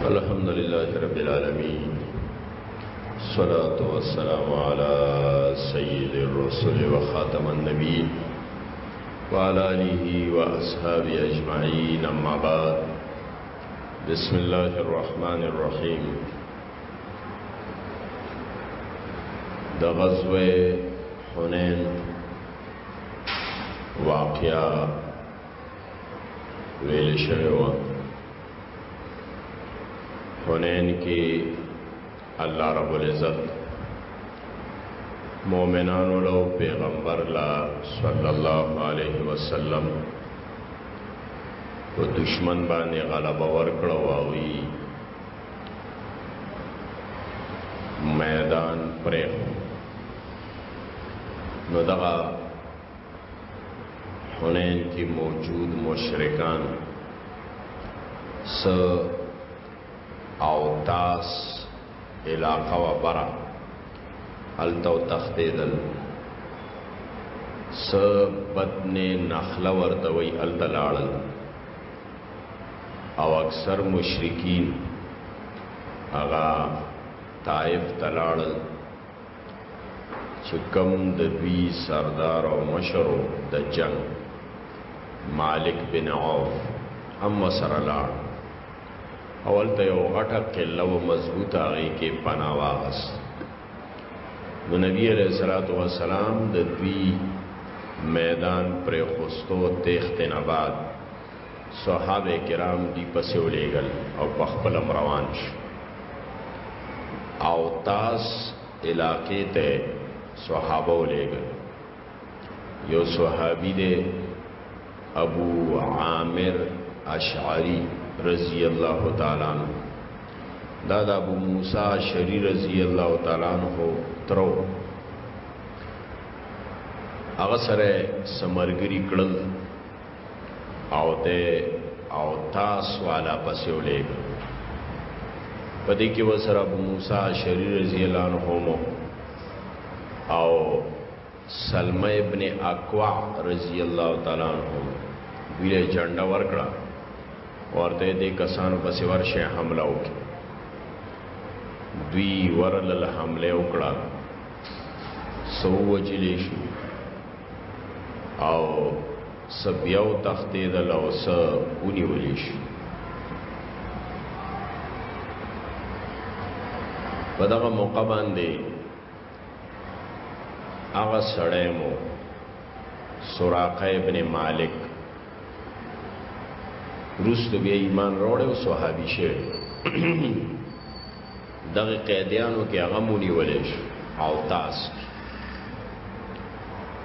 الحمد لله رب العالمين صلاة والسلام على سيد الرسل وخاتم النبي وعلى آله وأصحابه أجمعين أما بعد بسم الله الرحمن الرحيم دا غزو حنین واقعہ ویل وقت حنین کې الله رب العزت مؤمنانو له پیغمبر لا صلی الله علیه وسلم په دشمن باندې غلبه ورکړه واوی میدان پرې نو دغه حنین کی موجود مشرکان س او تاس علاقه و برا التو تختیدل س بدن نخله ورتوی التلاړل او اکثر مشرکین اغا طائف تلاړل چې کم د دوی سردار او مشر د جنگ مالک بن عوف هم وسره لاړ اول ته یو غټه قله و مضبوطه هغې کې پناه واغست نو نبی علیہ الصلوۃ والسلام د دوی میدان پر خوستو تخت نه بعد صحابه کرام دی پسې ولېګل او په خپل روان شو او تاس علاقې ته صحابه ولېګل یو صحابي دی ابو عامر اشعری رضی الله تعالی عنہ دا د ابو موسی اشعری رضی الله تعالی عنہ ترو هغه سره سمرګری کړل او ده او تاس والا پسې ولېږه په دې کې وسره ابو موسی شری رضی الله عنه او سلمہ ابن اقوا رضی الله تعالی عنہ ویله جنډه ورکړه ورته دې کسانو پسې ورشه حمله وکړه دوی ورل حمله وکړه سو وجلی شو او سبیاو تختی دل او سا اونی ولی شو په دغه موقع باندې هغه سړی مو سراقه ابن مالک روس ته بیا ایمان راوړ او صحابي شه دغه قیدیانو کې هغه مونی ولې شو او تاس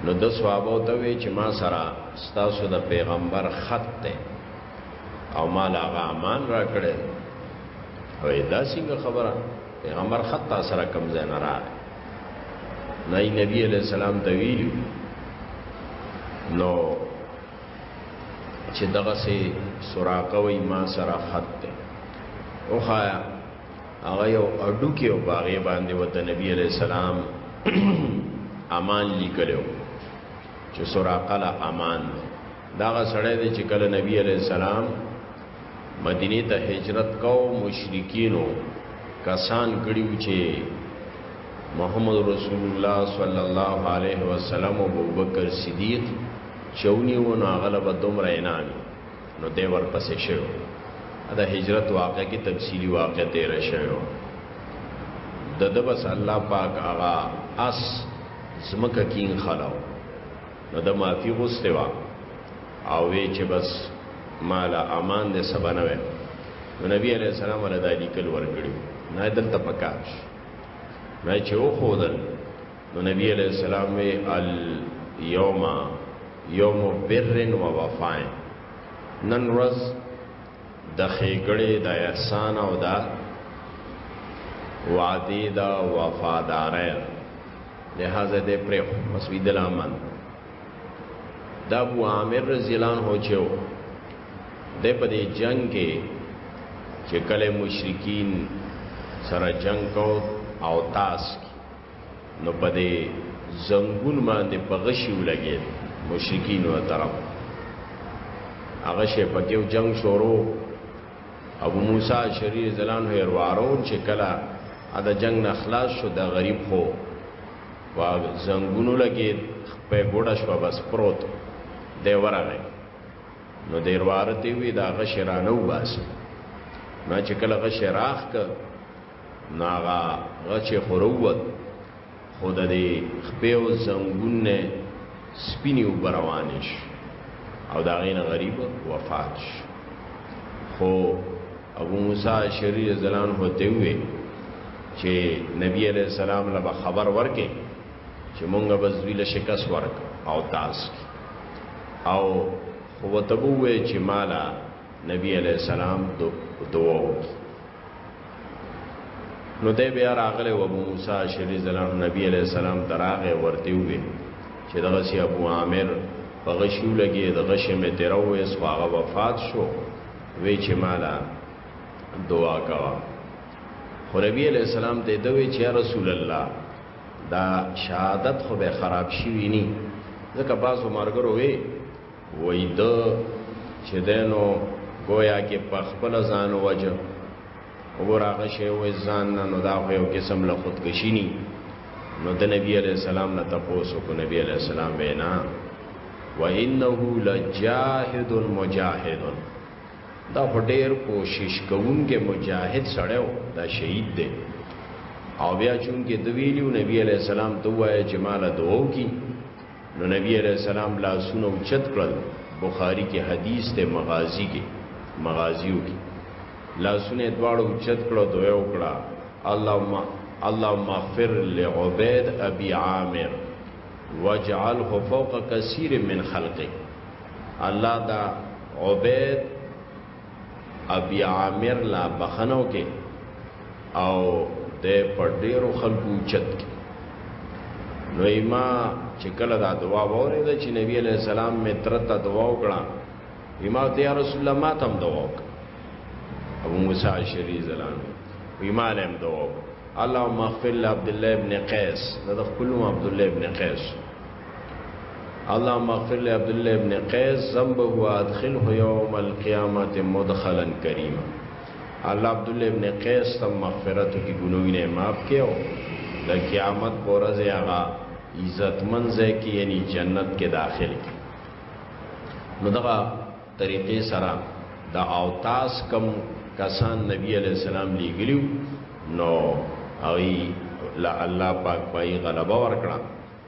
نو د صحابه ته وی چې ما سره ستاسو د پیغمبر خط ته او ما لا غامان را کړې وې دا څنګه خبره پیغمبر خط تا سره کم ځای نه را نه نبی علیہ السلام ته ویلو نو چې دغه سي سراقه وي ما سره خط ده او خایا هغه یو اډو کې او باغې باندې و د نبی علی السلام امان لیکلو چې سراقه لا امان ده داغه سړی دی چې کله نبی علی السلام مدینه ته هجرت کو مشرکینو کسان کړیو چې محمد رسول الله صلی الله علیه وسلم او ابوبکر صدیق چې ونیو نو هغه له به دومره انعام وي نو دی ورپسې شوی وو د هجرت واقع کې تفصیلي واقع تېره شوی وو د ده بس الله پاک هغه اس ځمکه کین خلاو نو د معافي غوستې وه او وی چې بس مالا امان دې سبا نه وي نو نبی علیہ السلام ولدا لیکل ورکړي نه دلته پکاش نه چې و خودل نو نبی علیہ السلام وی الیوم یوم بر و وفاء نن ورځ د خېګړې د احسان او د وعده د وفادارۍ لہذا دې پر مسجد الامن دا ابو عامر رضی الله عنه چو د په دې جنگ کې چې کله مشرکین سره جنگ کو او تاس نو په دې زنګون باندې په غشي ولګید مشرکین و طرف هغه شی پکې جنگ شروع ابو موسی شری زلان هیر وارون چې کلا دا جنگ نه خلاص شو دا غریب خو وا زنګونو لګي په ګوډه شو بس پروت دی ورغه نو دیر وارته وی دا غشرانو باسه ما چې کله غشراخ ک ناغا غچ خروت خود دې خپیو زنګون نه سپینیو بروانش او دا غین غریب وفات شو خو ابو موسی شری زلان هوته وي چې نبی علیہ السلام له خبر ورکې چې مونږه بس ویل شکست ورک او تاس او هو تبوه چې مالا نبی علیہ السلام دوه نو دی بیا راغلی و ابو موسی شری زلام نبی علیہ السلام تراغه ورته وی چې دغه سی ابو عامر په غشو لګي د غشه می تیروي سواغه وفات شو وی چې مالا دعا کوا خو نبی علیہ السلام ته دوی چې رسول الله دا شهادت خو به خراب شي ویني ځکه بعضو مرګرو وی وای د چې دینو گویا کې په خپل ځان وجه وګوراغه شی وې ځان نه نو دا یو قسم له خودکشی ني نو د نبی علی السلام نه تاسو کو نبی علی السلام وینا و انه لجاهد مجاهد دا ډېر کوشش کوونکې مجاهد سړیو دا شهید دی او بیا چون کې دویلیو نبی علی السلام ته وایي چې مال دوو کی نو نبی علیہ السلام لاسونه اوچت کړل بخاری کې حدیث ته مغازی کې مغازیو کې لاسونه دواړو اوچت کړو دوی وکړه اللهم اللهم اغفر لعبید ابي عامر واجعله فوق كثير من خلقه الله دا عبید ابي عامر لا بخنو کې او د پډېرو خلکو چت کې نو ما چې کله دا دعا وره ده چې نبی عليه السلام می ترته دعا وکړه ما ته یا رسول الله ما تم دعا وکړه ابو موسی عشری زلان ما لم دعا وکړه اللهم اغفر لعبد الله ابن قیس دا خپل عبد الله ابن قیس اللهم اغفر لعبد الله ابن قیس ذنبه وادخله یوم القیامت مدخلا کریما الله عبد الله ابن قیس تم مغفرت کی گناہوں نے معاف کیا او د قیامت پر ورځ هغه عزت منځه کې یعنی جنت کې داخل کی نو دغه طریقې سره دا او تاس کم کسان نبی علیہ السلام لیګلیو نو او لا الله پاک پای غلبه ورکړه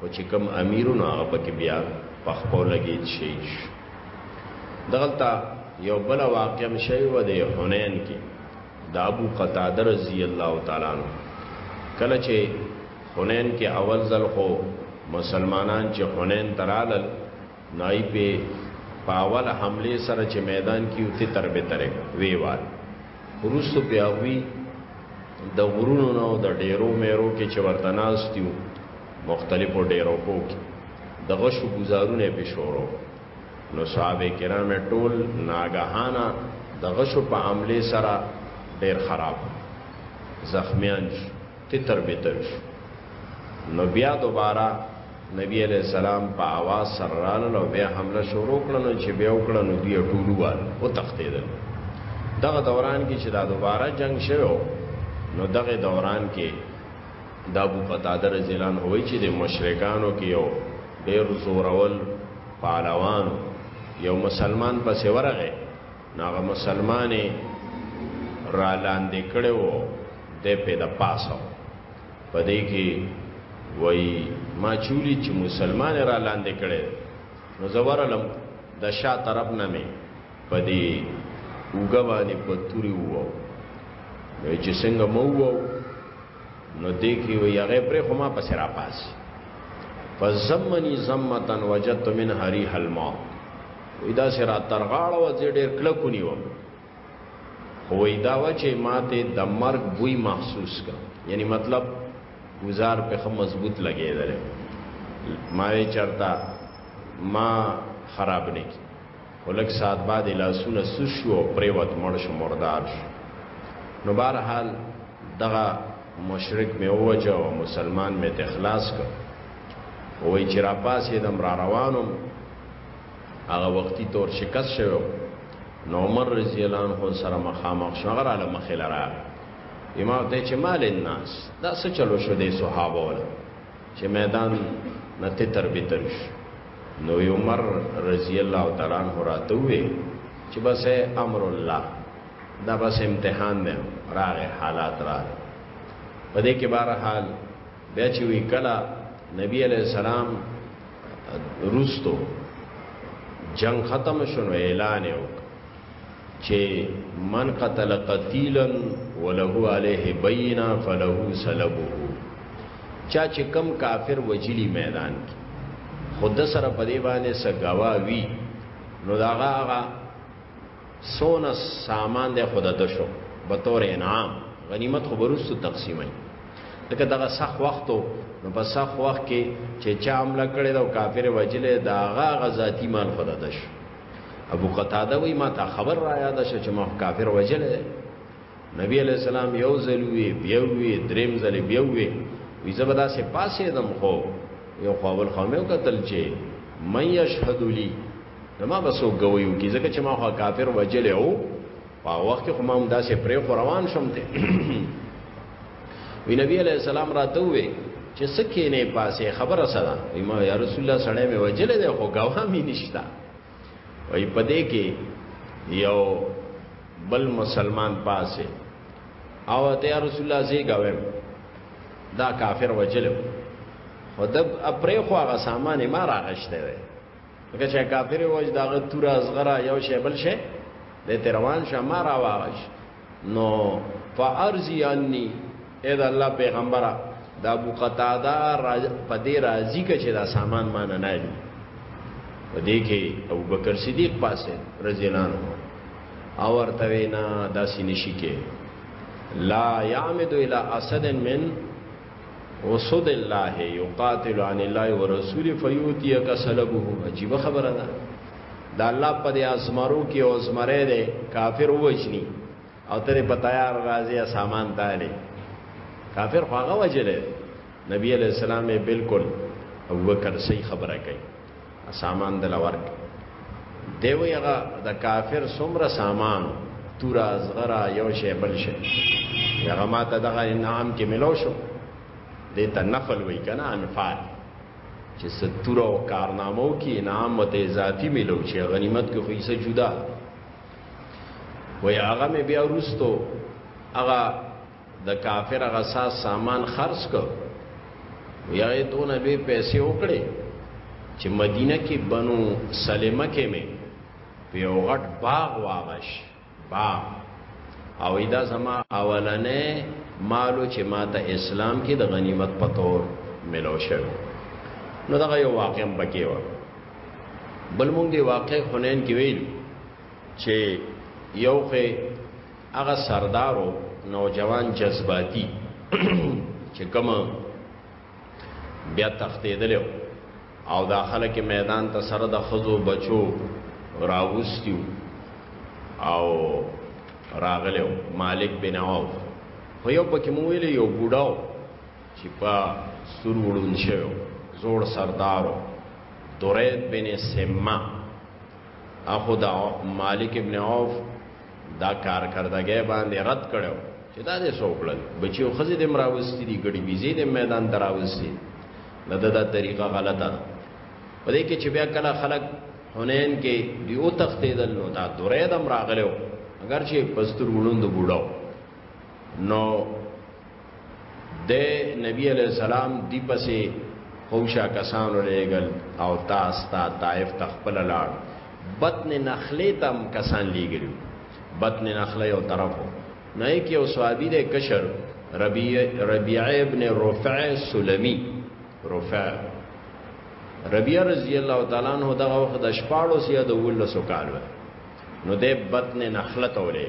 او چې کوم امیرونو هغه پکې بیا په خپل لګی شي دغلطه یو بل واقع شوی و د حنین کې د ابو قتاده رضی الله تعالی عنہ کله چې حنین کې اول ځل خو مسلمانان چې حنین ترالل نای په پاول حمله سره چې میدان کې وتی تر به تر ویوال ورستو بیا وی د غرونو نو د ډیرو میرو کې چې ورته ناستیو مختلفو ډیرو کو کې د غشو گزارونه به شورو نو صحابه کرام ټول ناګهانا د غشو په عمله سره ډیر خراب زخمیان تتر بتر نو بیا دوباره نبی علیہ السلام په आवाज سره رانه نو بیا حمله شروع کړنو چې بیا وکړنو دی ټولو وال او تختیدل دغه دوران کې چې دا دوباره جنگ شوه نو دغه دوران کې د ابو قتاده رضی الله عنه وی چې د مشرکانو کې یو ډیر زورول پهلوان یو مسلمان پسې ورغه ناغه مسلمانې را لاندې کړو د په د پاسو پدې کې وای ما چولی چې مسلمان را لاندې کړي نو زوار لم د شا طرف نه مې پدې وګه باندې پتوري وو نو چې څنګه مو وو نو دې کې وای هغه پر خو ما پس را پاس فزمنی زمتن وجدت من هری حلما ودا سره ترغاړه و زه ډېر کلکونی وم خو وی دا و چې ما ته د مرګ بوی محسوس کا یعنی مطلب گزار په خو مضبوط لګیدل ما یې چرتا ما خراب نه کی ولک سات بعد لاسونه سوشو او پریوت مړ شو مردار شو نو بهر حال دغه مشرک مې وجه او مسلمان مې ته اخلاص کړ وای چې را پاسې دم را روانم هغه وختي تور شکست شوی نو عمر رضی الله عنه سره مخامخ شو هغه راله مخې لره امام ته چې مال الناس دا څه چلو شو د صحابه ولا چې میدان نه تر به تر شو نو عمر رضی الله تعالی عنہ راته وې چې بس امر الله دا بس امتحان دی راغې حالات راغې په دې کې بهر حال بیا چې وی کلا نبی علیہ السلام روستو جنگ ختم شنو اعلان یو چې من قتل قتیلا وله علیه بینا فله سلبه چا چې کم کافر وجلی میدان کې خود سره په دی باندې سګاوا وی نو داغه هغه سونه سامان ده خود ده شو بطور انعام غنیمت خو برستو تقسیمای لکه دغه سخ وختو نو په سخ وخت کې چې چا عمله کړی دا کافر وجلې دا غا غزاتی مال خود ده شو ابو قتاده وی ما ته خبر را یاد شو چې ما کافر وجلې نبی علیہ السلام یو زلوی بیوی دریم زلی بیوی وی زبدا سے پاسې دم خو یو خو اول خو مې وکتل چې مې یشهد لی زما به څوک ګوي وکړي ځکه چې ما خو کافر وجلی وو په هغه وخت کې خو ما همداسې پرې خو روان شوم دی وی نبی علیه السلام راته وویل چې څه کینې پاسې خبره څه ده وی ما یا رسول الله سړی مې وجلی دی خو ګواه مې نشته وی په دې کې یو بل مسلمان پاسې او ته یا رسول الله زی ګویم دا کافر وجلم خو د اپرې خو هغه سامان ما راغشته وی که چې کافر وځ داغه تور ازغرا یو شی بل شی د تروان شمه را واغش نو فارزی انی اې دا الله پیغمبره دا ابو قتاده په دې راضی کې چې دا سامان مان نه دی په دې کې ابو بکر صدیق پاسه رضی الله عنه او ورته وینا داسې نشي کې لا یعمد الى اسد من وصد الله يقاتل عن الله ورسوله فيوتيك سلبه عجيب خبره ده دا الله په دې ازمرو کې او ازمره ده کافر وجني او ترې په تیار راځي سامان تاله کافر خواغه وجلې نبی عليه السلام بالکل ابو بکر صحیح خبره کوي سامان دل ورک دی وی هغه د کافر سمره سامان تور ازغرا یو شی بل شی هغه ما ته دغه انعام کې ملو شو دې ته نفل وی کنه انفال چې ستوره او کارنامو کې انعام مته اضافي ملو چې غنیمت کې خو یې جدا وی هغه مې بیا ورستو هغه د کافر غسا سامان خرڅ کو یا دون لوی پیسې وکړي چې مدینه کې بنو سلمہ کې مې په یو غټ باغ واغش باغ او دا زما اولنې مالو چې ماته اسلام کې د غنیمت په تور ملو شوی نو دا یو واقعم بکی و بل مونږ دی واقع حنین کې ویل چې یو خې هغه سردارو نوجوان جذباتي چې کوم بیا تختیدل او داخله کې میدان ته سره د خزو بچو راوستیو او راغلو مالک بن عوف خو یو پکې مو ویل یو بوډاو چې په سور وړون شو زوړ سردارو دورید بن سمه اخو دا مالک ابن عوف دا کارکردګې باندې رد کړو چې دا دې سوکړل بچیو خزې دې مراوستي دي ګړي بيزي دې میدان دراوستي دا دا طریقه غلطه ده په دې کې چې بیا کله خلک حنین کې دیو تختیدل نو دا درې دم راغلو اگر چې پستر وړوند بوډاو نو د نبی علی السلام دی پسې خوشا کسانو لېګل او تاس تا طائف تخپل لاړ بطن نخله تم کسان لېګل بطن نخله یو طرفو نه کې او صحابي د کشر ربيع ربيع ابن رفع سلمي رفع ربيع رضی الله تعالی عنہ دغه وخت د شپاړو سیا د ولسو کال نو د بطن نخله تولې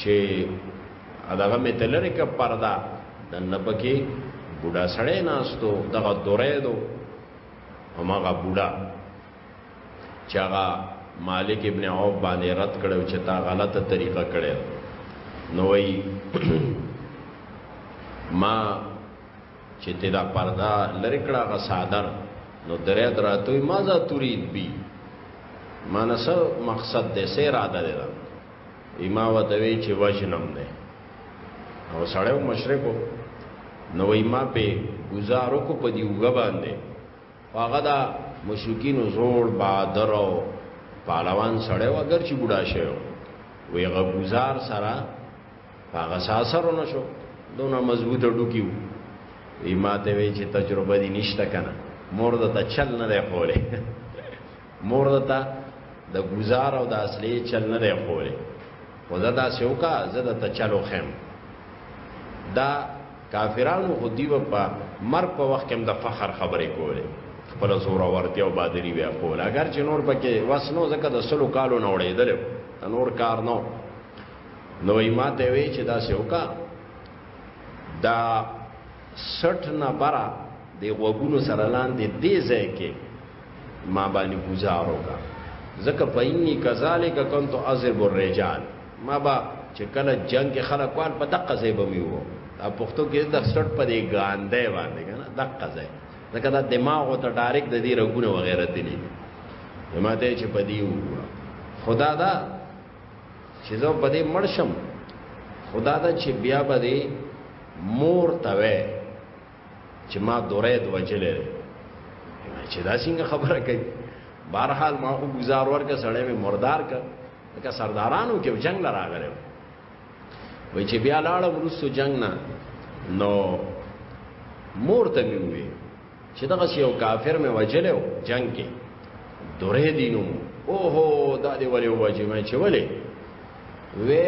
چې اداغه می تلری ک پردا دنه پکې بوډا سړی ناستو دغه دورې دو همغه بوډا چې هغه مالک ابن عوف باندې رد کړو چې تا غلطه طریقه کړې نو وی ما چې ته دا پردا لری کړه غ صادر نو درې دراتوي ما ذا تريد بي مانسه مقصد دې سه اراده ده ایما وتوی چې وجنم دی او سړی مشرکو نو ایما په گزارو کو په دیوګه باندې هغه دا مشرکین زور بادر او پهلوان سړی و اگر چې بوډا شوی وی هغه گزار سره هغه ساسر نشو دونه مضبوط ډوکیو ایما ته وی چې تجربه دي نشته کنه مور د تچل نه دی خوله مور دتا د گزار او د اصلي چل نه دی خوري خو زه دا سیوکا زه د تچلو خیم دا کافرانو خو دیو په مر په وخت کې د فخر خبرې کولې خپل زور ورتیا او بادری بیا کول اگر چې نور پکې وسنو زکه د سلو کالو نه وړېدل نور کار نو نو ایمه ته وی چې دا سیوکا دا 60 نه برا د وګونو سره لاندې دې ځای کې ما باندې گزار وکا زکه پاینی کذالک کنت اضرب الرجال ما با چې کله جنگ کې خلک وال په دقه ځای به میو دا پښتو کې د سټ په دې ګاندې باندې کنه دقه ځای ځکه دا دماغ او ته ډایرک د دې رګونه وغیرہ دي نه ماته چې په دې وګوره خدا دا چې زه په دې مرشم خدا دا چې بیا به دې مور ته وې چې ما دورید وجلې چې دا څنګه خبره کوي بهرحال ما خو گزار ورکه سړی مې مردار کړ لکه سردارانو کې جنگ لراغره وای چې بیا لاړه ورسو جنگ نه نو مور ته مې وې چې دغه یو کافر مې وجلې و جنگ کې دورې دینو اوهو دا دې ولې وجې مې چې ولې وی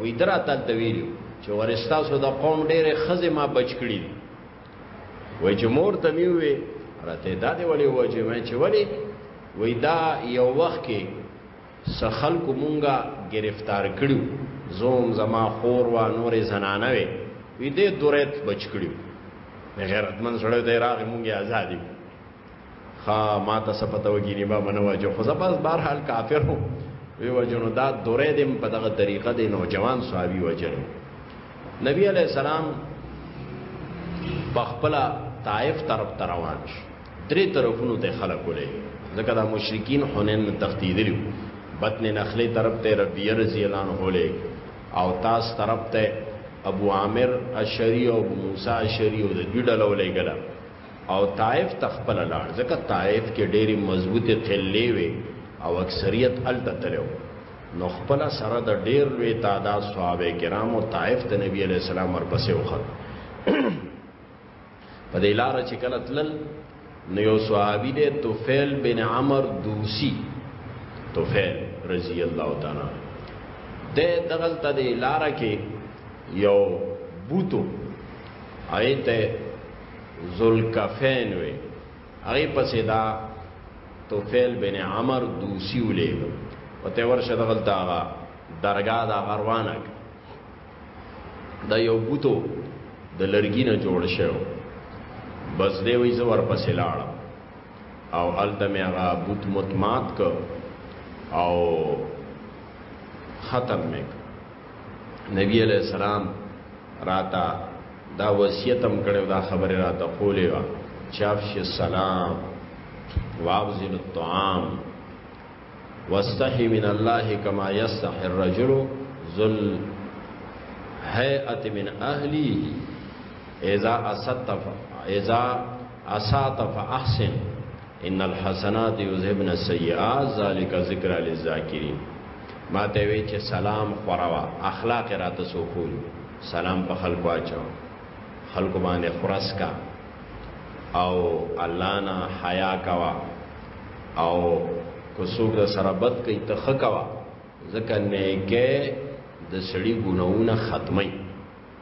وی درا تل تویلو چې ورستا سو د قوم ډېر خزه ما بچ کړی وای چې مور ته می وی راته دا دی ولی و چې ما چې ولی وی دا یو وخت کې سخل کو مونږه گرفتار کړو زوم زما خور و نور زنانه وی وی دې دورت بچ کړو غیرتمن سره دې راغی مونږه آزادی خا ما ته سپته وګینی با منو وجه خو زبر بهر حال کافر هو وی وجنو دا دوره دې په دغه طریقه دې نوجوان صحابي وجنو نبی علی السلام بخپلا طائف طرف روان شو درې طرفونو ته خلک ولې ځکه دا مشرکین حنین تختیدلی بطن نخلی طرف ته ربیه رضی الله عنه ولې او تاس طرف ته ابو عامر اشری او ابو موسی اشری او د دوی ډلو لګلا او طائف ته خپل لاړ ځکه طائف کې ډېری مضبوطې قلې وي او اکثریت الته تلو نو خپل سره د ډېر لوی تعداد صحابه کرامو طائف ته نبی عليه السلام ورپسې وخت په دې لار چې کله تلل نو یو صحابي دی توفیل بن عمر دوسی توفیل رضی الله تعالی د دغل ته د لار کې یو بوتو آیته ذوالکفین وی هغه پسې دا توفیل بن عمر دوسی ولېګو او ته ورشه دغل تاغه درگاه دا غروانه دا یو بوتو د لرګی نه جوړ شو بس دی وی زور پسې لاړ او الته مې هغه بوت متمات ک او ختم مې نبی علیہ السلام راته دا وصیتم کړو دا خبره راته خولې وا چافش السلام وابزل الطعام واستحي من الله كما يستحي الرجل ذل هيئه من اهله اذا اسطف اذا اساطف احسن ان الحسنات یذهبن السیئات ذالک ذکر للذاکرین ما ته وی چې سلام خوروا اخلاق را ته سوخول سلام په خلکو اچو خلکو باندې خرس کا او الله نه حیا کوا او کو څوک سره بد کوي ته خکوا ځکه نه کې د سړی ګناونه ختمي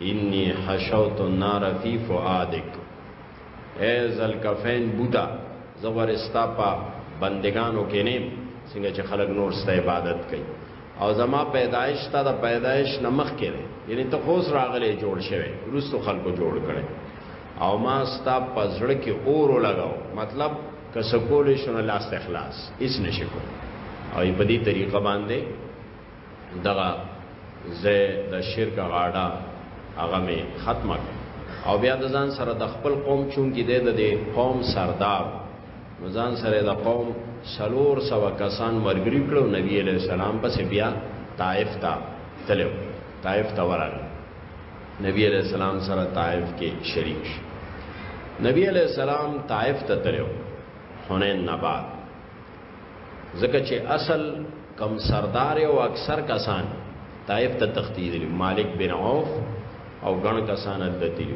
انی حشوت النار فی فؤادک اے ذلکفین بوتا زغور استا په بندگانو کې نیم څنګه چې خلک نور ست عبادت کوي او زما پیدایش تا د پیدایش نمخ کړي یعنی ته خوس راغلې جوړ شوی روسو خلکو جوړ کړي او ما ستا پزړه کې اور لګاو مطلب که سکول شنو لاس اخلاص اس نشکو او په دې طریقه باندې دغه زه د شرک غاډه هغه می ختمه او بیا د ځان سره د خپل قوم چون کې د دې قوم سردار ځان سره د قوم سلور سو کسان مرګري کړو نبی علیہ السلام پس بیا طائف ته تلو طائف ته ورغله نبی علیہ السلام سره طائف کې شریک شو نبی علیہ السلام طائف ته تلو حنین نبات ځکه چې اصل کم سردار او اکثر کسان طائف ته تختیدل مالک بن عوف او ګڼ کسان دتیل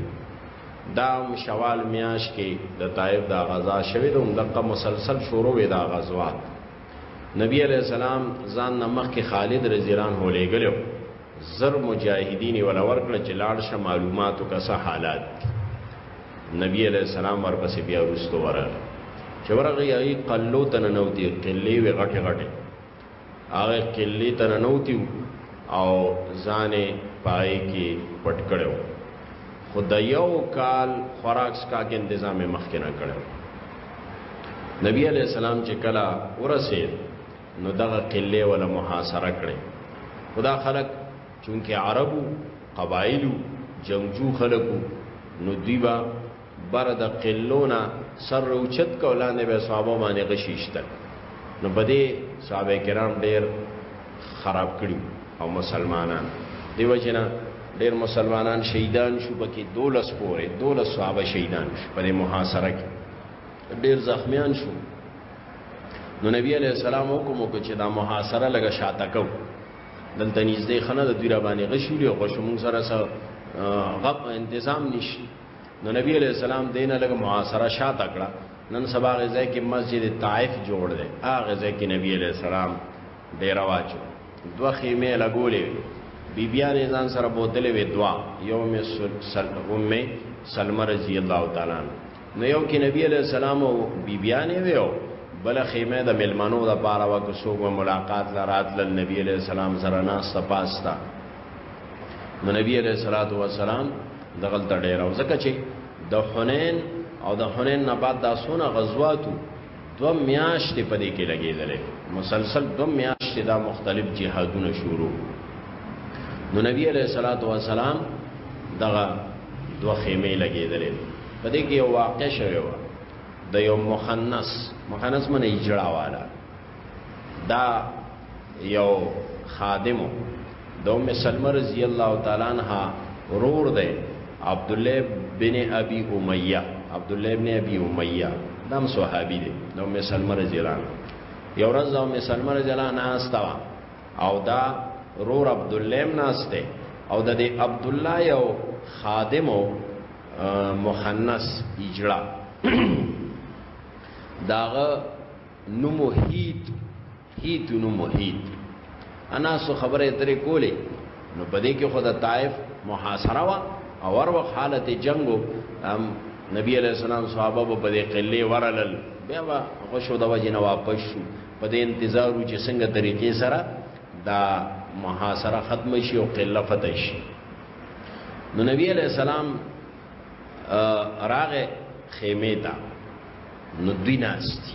دا شوال میاش کې د طائف دا غزا شوه د دقه مسلسل شروع وې دا غزوات نبی علیہ السلام ځان نمخ کې خالد رضی الله عنه لګلو زر مجاهدین ولور کړ چې لاړ شه معلوماتو کا څه حالات نبی علیه السلام ورپسې بیا وروسته ورغی چې ورغی هغې قلو ته ننوتي قلې وې غټې غټې هغې قلې ته ننوتي او ځان یې پای کې پټ کړی و خو د یو کال خوراک سکاک انتظام یې مخکې نه کړی نبی علیه السلام چې کله ورسېد نو دغه قلې وله محاصره کړې خدا خلک چونکه عربو قبایلو جنگجو خلکو نو دوی با بر د قلونا سر روچت کولاندې به صحابه باندې غشیشتل نو بده صحابه کرام ډیر خراب کړی او مسلمانان دیو جنا ډیر مسلمانان شهیدان شو پکې دولس پورې دولس صحابه شهیدان شو په محاصره کې ډیر زخمیان شو نو نبی علیہ السلام حکم وکړ چې دا محاصره لګه شاته کو دلته نږدې خنه د دوی را باندې غشي لري غشو موږ سره سره غب تنظیم نشي نو نبی علیہ السلام دینه لګ معاصره شاته کړه نن سبا غزه کې مسجد طائف جوړ دی هغه غزه کې نبی علیہ السلام ډیر واچو دوه خیمه لګولې بیبیان ځان سره بوتلې وې دوا یوم سلمه رضی الله تعالی نو یو کې نبی علیہ السلام او بیبیانې وی او بل خیمه د ملمنو د پاره وکړو څوک ملاقات لرات ل نبی علیہ السلام سره ناس پاستا نو نبی علیہ الصلوۃ والسلام دغل تډیر او زکه چې د حنین او د حنین نه بعد د سونه غزواتو دو میاشتې په دې کې لګېدلې مسلسل دو میاشتې دا مختلف جهادونه شروع نو نبی علیہ الصلوۃ والسلام دغه دوه خیمه لګېدلې په دې کې یو واقع شوی و د یو مخنث مخنث منه اجړا والا دا یو خادمو د ام سلمہ رضی الله تعالی عنها رور دی عبد الله بن ابي اميه عبد الله بن ابي اميه دم صحابي دی د ام سلمہ رضی الله عنها یو ورځ د ام سلمہ رضی الله عنها استوا او دا رور عبد الله ناشته او د دې عبد الله یو خادمو مخنث اجرا داغه نمو هیت هیت نو محیط انا سو خبره ترې کولې نو بده کې خود طائف محاصره وا او ور وخت حالت جنگو هم نبی علیہ السلام صحابه په بده قله ورلل بیا وا غشو د وجه نه واپس شو په دې انتظار چې څنګه طریقې سره دا محاصره ختم شي او قله فتح شي نو نبی علیہ السلام راغه خیمه تا نو دوی ناستی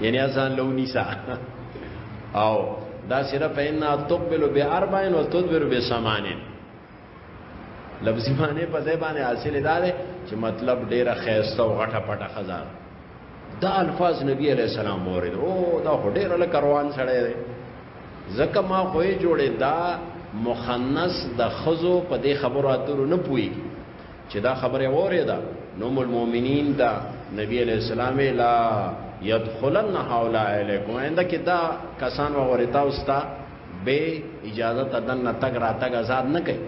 یعنی ازان لو نیسا او دا سره فینا تقبل به اربعین و تدبر به ثمانین لفظی معنی په ځای باندې حاصل دا دی چې مطلب ډیره خیسته او غټه پټه خزان دا الفاظ نبی علیہ السلام مورید او دا ډیر له کاروان سره دی زکه ما خوې جوړې دا مخنث د خزو په دې خبرو اترو نه پوي چې دا خبره وریده نو مول مؤمنین ته نبی علیہ السلام لا يدخلن هؤلاء الیکم اینده کې دا کسان وغورتا اوستا به اجازه تدن تک را تک آزاد نه کوي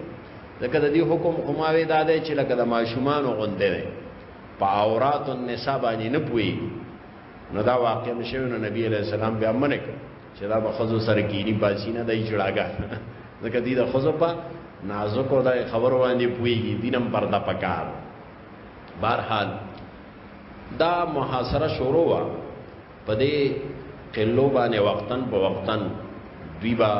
ځکه د دې حکم کوماوي دا دی چې لکه د ماشومان غوندې دی په عورات النساء باندې نه پوي نو دا واقع نشوي نو نبی علیہ السلام بیا منک چې دا به خزو سره کینی پاسی نه دای جړاګا ځکه دې د خزو په نازکو د خبرو باندې پويږي دینم پرده پکار بهرحال دا محاصره شروع وا په دې قلو باندې وقتن په وقتن دوی با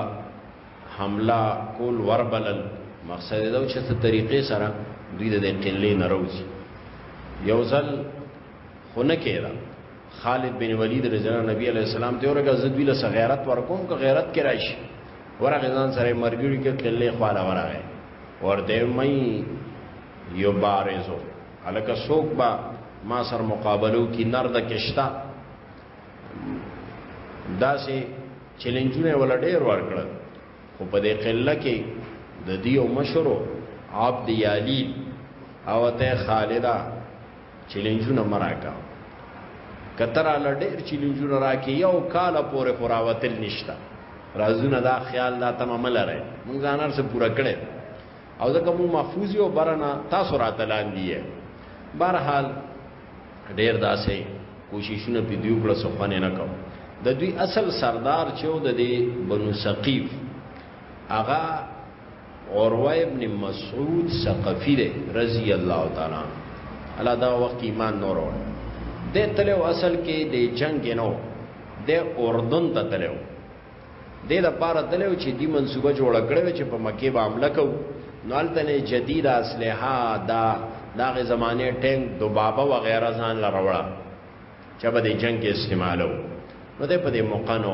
حمله کول وربلل مقصد دا چې څه طریقې سره دوی د قلې نه راوځي یو ځل خونه کېده خالد بن ولید رضی الله نبی علیہ السلام ته ورګه زدوی له غیرت ورکوم که غیرت کې راشي ورغه ځان سره مرګړي کې تللې خواله ورغه ورته مې یو بارزو الکه سوق با ما سر مقابلو کې نر د کشتا داسې چیلنجونه ول ډېر ورکړ خو په دې قله کې د دیو مشرو عبد یالیل او ته خالدا چیلنجونه مراکا کتر ال ډیر چیلنجونه راکې یو کال پورې خوراوتل نشتا رازونه دا خیال دا تمام لره مونږ ځانار سره پورا کړي او دا کوم محفوظي او برنا تاسو راتلان دی بهرحال ډیر داسې کوششونه په دیو کړه سخنه نه کوم د دوی اصل سردار چې د بنو ثقيف هغه عروه ابن مسعود ثقفی دی رضی الله تعالی عنہ الله دا وخت ایمان نور ور د تلو اصل کې د جنگ نو د اردن ته تلو د د پاره تلو چې دی منسوبه جوړ کړو چې په مکه به عمله کو نو التنه جدید اسلحه دا داغه زمانه ټینګ دوبابه و غیره ځان لروړه چې به د جنگ استعمالو نو د په دې موقع نو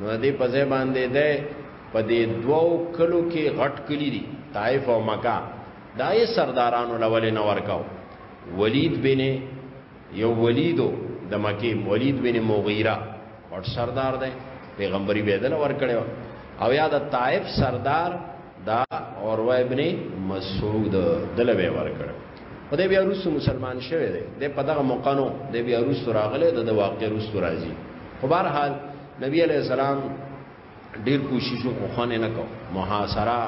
نو دې په ځای باندې ده په دې دوو کلو کې غټ کلی دي طائف او مکه دای سردارانو لول نه ورکاو ولید بن یو ولیدو د مکه ولید بن مغیره غټ سردار ده پیغمبري به دل ورکړیو او یا د طائف سردار دا اور ابن مسعود دل به ورکړ او د بیا روسو مسلمان شوی دی د په دغه موقع نو د بیا روسو راغله د واقع روسو راځي په بهر حال نبی علی السلام ډیر کوشش کو خانه نه کو محاصره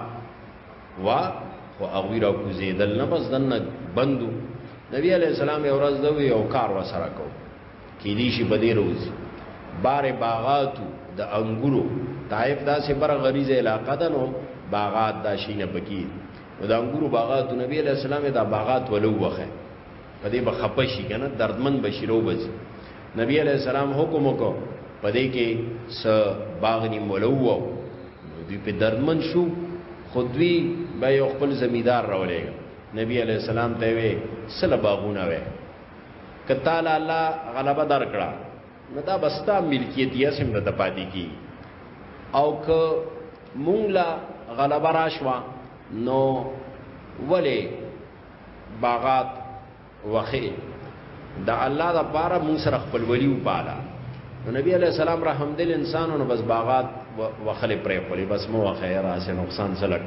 وا خو هغه را کوزیدل نه بس دنه بندو نبی علی السلام یو ورځ دوی یو کار وسره کو کې دې شي بدې روز بار باغاتو د انګورو طائف داسې بر غریزه علاقه ده نو باغات دا شي نه بکی نو د انګورو باغات نبی علیہ السلام دا باغات ولو وخه په دې بخپه شي کنه دردمن بشیرو بچ نبی علیہ السلام حکم وکړ په دې کې س باغ نیم ولو وو دوی په دردمن شو خودوی به یو خپل زمیدار راولې نبی علیہ السلام ته وی سل باغونه وې کته الله غلبه درکړه نو دا بستا ملکیت یې سم نه پاتې کی او که مونږ لا غلبه راشوا نو ولې باغات وخی دا الله دا پاره مون سره خپل ولی وباله نو نبی علیہ السلام رحم دل انسانونو بس باغات وخلې پرې خولې بس مو خیر اسه نقصان سلک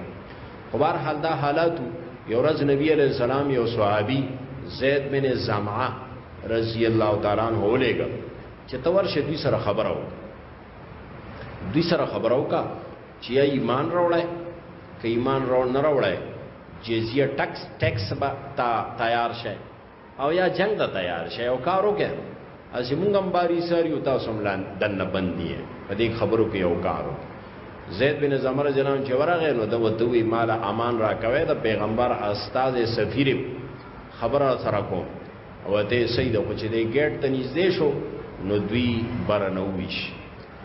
خو بهر حال دا حالات یو ورځ نبی علیہ السلام یو صحابي زید بن زمعه رضی الله تعالی عنہ ولېګا چې تور شه دوی سره خبره وکړه دوی سره خبره وکړه چې ایمان راوړای که ایمان راو نه راوړای جزیه ټکس ټکس به تا تیار شې او یا جنگ ته تیار شې او کار وکړي اسی مونږ هم باری ساری او تاسو هم لاندې دنه بندي په دې خبرو کې یو کار وکړي زید بن زمر جنان چې ورغه نو د وتوی مال امان را کوي د پیغمبر استاد سفیر خبره سره کوم او ته سید خو چې دې ګیټ ته نږدې شو نو دوی برنه ویش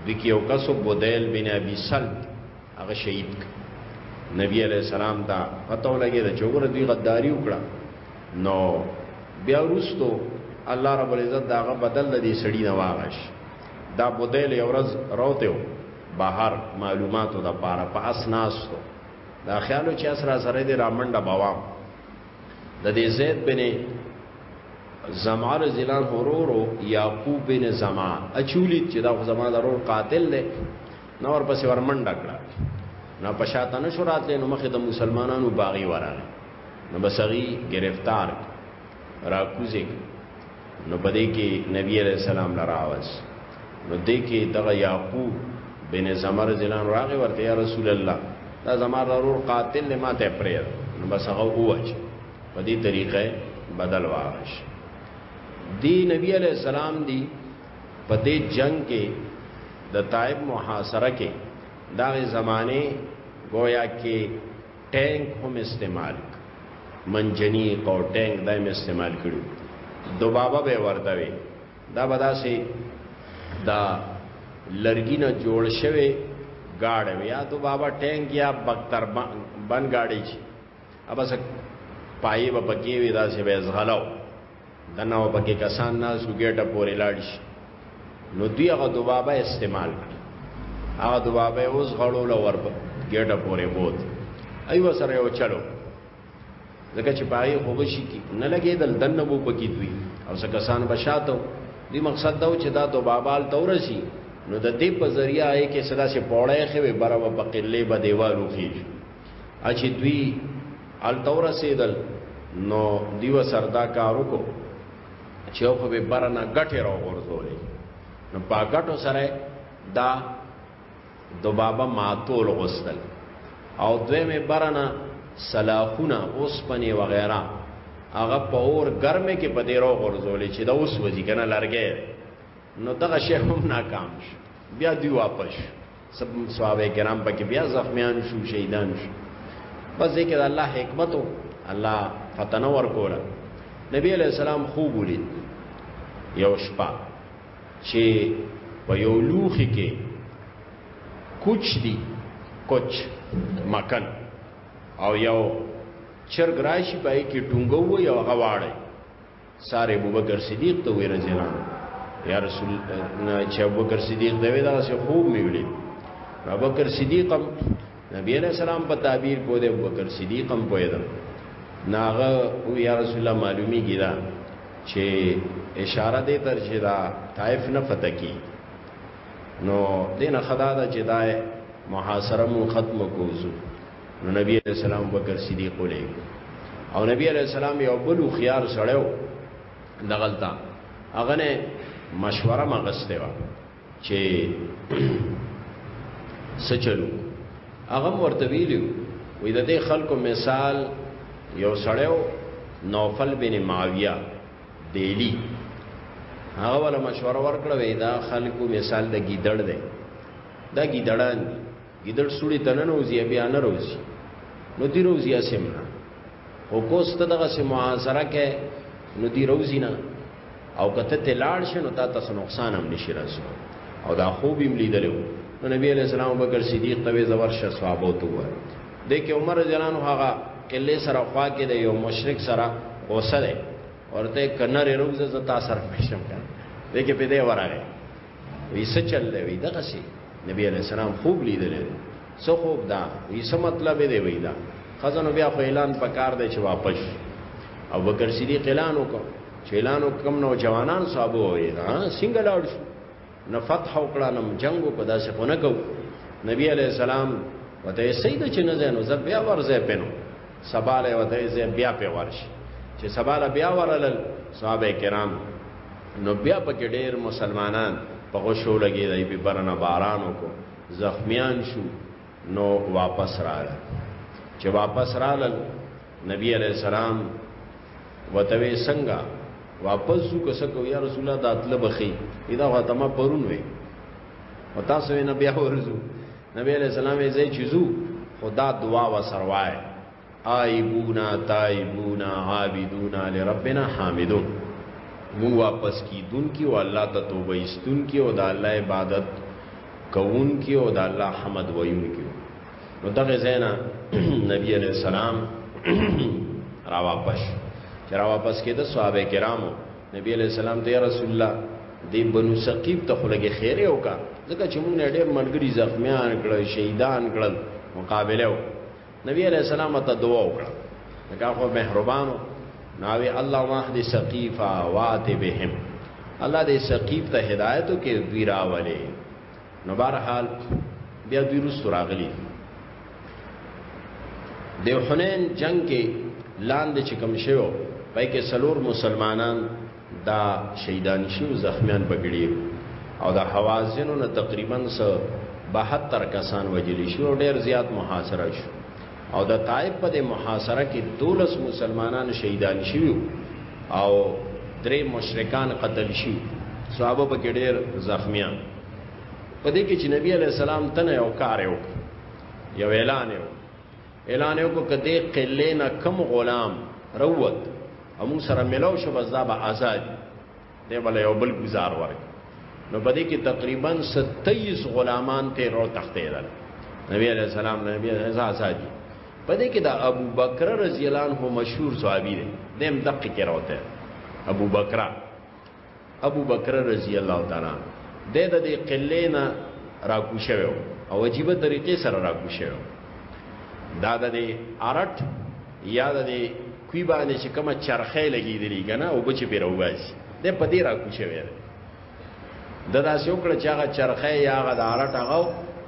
دوی کې یو کسو بودیل بن ابي سلط هغه شهید نبی علی السلام دا پته ولګی دا چوغور دوی غداری وکړه نو بیا وروستو الله رب العزت داغه بدل د دې سړی نه واغش دا بودیل یو ورځ روته و بهر معلوماتو د پاره په اسناستو دا خیالو چې اسرا سره دې رامنډه بوام د دې زید بن زمعه رضی الله عنه ورورو یعقوب بن زمعه اچولی چې دا زمعه ضرور قاتل دی نور پسې ورمنډه کړه نه پشاته نشو راتلې نو مخه د مسلمانانو باغی وراله نو بسغي گرفتار راکوزه نو په دې کې نبی علیہ السلام لراوس نو دې کې دغه یعقوب بن زمر جلان راغی ورته یا رسول الله دا زمار ضرور قاتل نه ماته پریر نو بس هغه اوچ په دې طریقې بدل واغش دی نبی علیہ السلام دی په دې جنگ کې د طائب محاصره کې دا زمانه گویا کې ټانک هم استعمال منجنیق او ټانک دایم استعمال کړو دوبابه به ورته وي دا به داسې دا لرګي نه جوړ شوی گاڑ وی یا تو بابا ٹینک یا بکتر بن گاڑی چی اب اسا پایی با پکی وی دا سی بیز غلو دنه او پکې کسان ناس وګټه پورې لاړ شي نو دوی هغه دوبابه استعمال کړي هغه دوبابه اوس غړو لور په ګټه پورې بوت ایو سره یو چلو ځکه چې پای خو بشي کې نه لګېدل دنه وو پکې دوی او څه کسان بشاتو دی مقصد دا و چې دا دوبابال تورسي نو د دې په ذریعہ یې کې سلاسه پوړې خوي برابر په قله به دیوالو خېږي اچې دوی التور سیدل نو دیو سردا کارو کو چې خو به برنا غټه راو ورزولې نو پاګټو سره دا دو بابا ماتول غسل او دوی مې برنا سلاخونه اوس پنی وغیرہ هغه په اور ګرمه کې په دې راو ورزولې چې دا اوس وځي کنه لارګې نو دغه شی هم ناکام شو بیا دی واپس شو سب صحابه کرام پکې بیا زخمیان شو شهیدان شو بس دې کې د الله حکمت او الله فتنه ورکوله نبی علیہ السلام خوب ولید یو شپه چې په یو لوخي کې کوچ دی کوچ مکن او یو چرګ راشي پای کې ټونګو یو غواړي سارې ابوبکر صدیق ته وې رضی الله یا رسول چې ابوبکر صدیق دا وې دا سه خوب مې ویلې ابوبکر صدیق هم نبی علیہ السلام په تعبیر کو دې ابوبکر صدیق هم پوهه ده ناغه او یا رسول الله معلومی ګیرا چې اشاره دې تر چې دا طائف نه فتح کی نو دین خدا دا چې دا محاصره مو ختم کوزو نو نبی علیہ السلام بکر صدیق ولې او نبی علیہ السلام یو بل خيار سړیو دغلطه هغه نه مشوره مغسته و چې سچلو هغه ورته ویلو وې د دې خلکو مثال یو سړیو نوفل بن معاویه دیلی هغه ولا مشوره ورکړه وې دا خلکو مثال د گیدړ دی دا گیدړان دی ګیدړ سړی تننه وزي بیا نه روزي نو دی روزي اسیم نه او کوست دغه سه معاصره کې نو دی روزي نه او کته ته لاړ شنو تا تاسو نقصان هم نشي راځو او دا خوب هم لیدلو نو نبی علیہ السلام ابوبکر صدیق ته زور شه صحابه تو و د کې عمر جلانو هغه کله سره خوا کې د یو مشرک سره غوسه ده ورته کنه روزه زتا سره پښم کړ دغه په دې وراره وی څه چل دی وی دغه سي نبی علی السلام خوب لیدل څه خوب دا وی څه مطلب دی وی دا خزانو بیا خو اعلان پکار دی چې واپس او بکر صدیق اعلان وکړ چې اعلان وکم نو جوانان صاحب وې دا څنګه لاړ شو نه فتح وکړه نه جنگ وکړه داسې خو نه کو نبی علی السلام وته سید چې نه زنو زب بیا ورځه پنو سبا له یو درې ځای بیا پې ورشي چې سبا له بیا ورلل صحابه کرام نو بیا پکې ډېر مسلمانان په غوشو لګېدای به برنه باران وکړو زخمیان شو نو واپس راغله چې واپس راغله نبی علیہ السلام وتوی څنګه واپس شو که څه کو یا رسول الله د اطلب خي دا غتما پرون وي او تاسو نه بیا ورزو نبی علیہ السلام یې ځای چیزو خدا دعا و سروای آیبونا تایبونا عابدونا لربنا حامدون مون واپس کیدون کی او الله ته توبه ایستون کی او د الله عبادت کوون کی او د الله حمد ویون کی نو دغه زینا نبی علیہ السلام را واپس چې را واپس کېده صحابه کرامو نبی علیہ السلام ته رسول الله دی بنو ثقیب ته خلګه خیره وکا ځکه چې موږ ډېر ملګری زخمیان کړل شهیدان کړل مقابله و نبی علیہ السلام ته دعا وکړه دا خو مهربانو ناوی الله واحد ثقیفا وات بهم الله دې ثقیف ته هدایت کې دوی راولې نو بهرحال بیا دوی رسو راغلي د حنین جنگ کې لاندې چې کم شو پای کې سلور مسلمانان دا شهیدان شو زخمیان پکړي او د حوازنو نه تقریبا 72 کسان وجلی شو ډیر زیات محاصره شو او د طائف په دې محاصره کې 12 مسلمانان شهیدان شوي او درې مشرکان قتل شوي صحابه په کې ډېر زخمیان په دې کې چې نبی علی السلام تنه یو کار یو یو اعلان یو اعلان یو کو کده قله نه کم غلام روت امو سره ملو شو بس دا به آزاد دی بل یو بل گزار ورک نو په دې کې تقریبا 27 غلامان ته رو تختیدل نبی علیہ السلام نبی علیہ السلام آزادی په دې کې دا ابو بکر رضی الله عنه مشهور صحابي دی دیم دقیق کې راوته ابو بکر ابو بکر رضی الله تعالی د دې قلې نه راکوشو او عجیب طریقې سره راکوشو دا د ارټ یاد دې کوی باندې چې کومه چرخه لګیدلی کنه او بچ پیرو باسي د پدې را کوشه ویل د داسې وکړه چې هغه چرخه یا هغه دارټ هغه